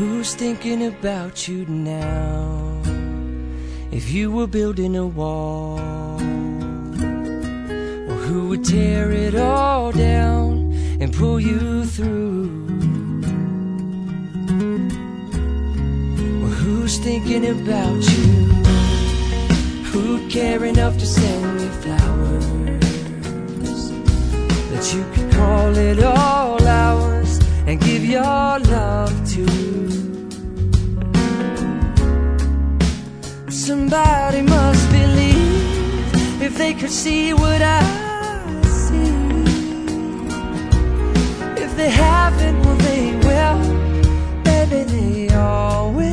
Who's thinking about you now? If you were building a wall, or who would tear it all down and pull you through? Or who's thinking about you? Who'd care enough to send you flowers that you could call it all ours and give your they could see what I see. If they haven't, well, they will. Baby, they all will.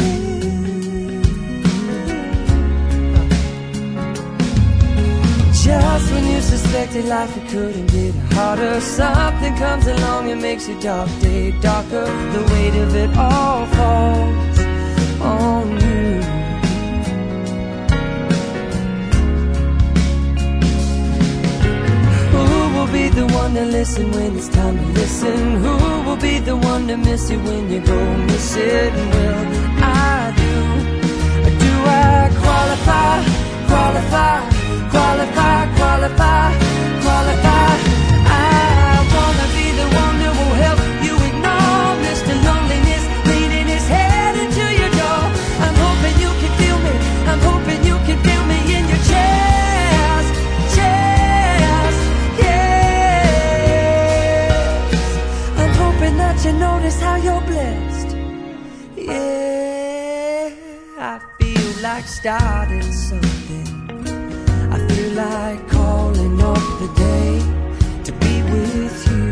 Just when you suspected life it couldn't get harder, something comes along and makes your dark day darker. The weight of it all falls on you. The one to listen when it's time to listen? Who will be the one to miss you when you go missing? Will I do? Do I qualify? Qualify? You notice how you're blessed. Yeah, I feel like starting something. I feel like calling up the day to be with you.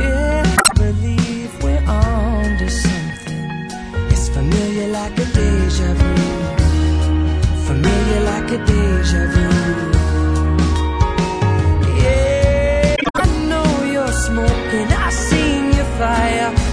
Yeah, I believe we're on something. It's familiar like a deja vu. Familiar like a deja vu. I seen your fire.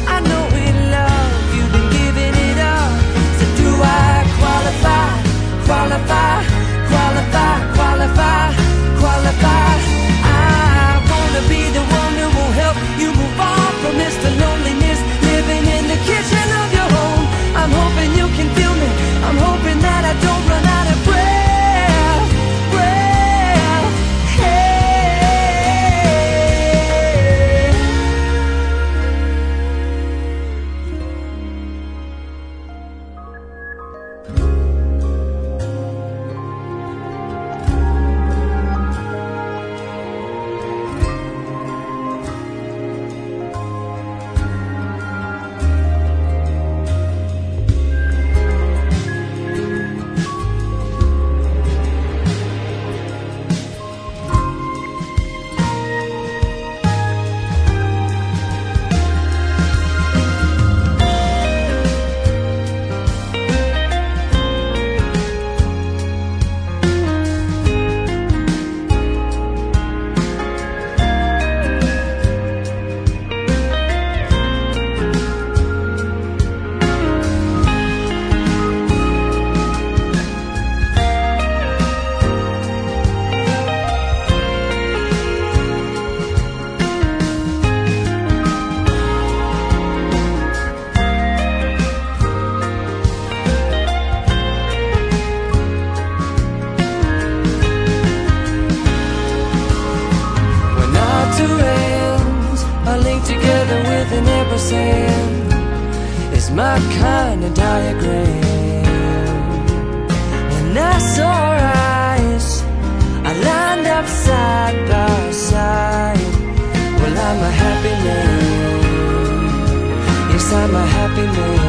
Ampersand, it's my kind of diagram. When I saw our eyes, I lined up side by side. Well, I'm a happy man. Yes, I'm a happy man.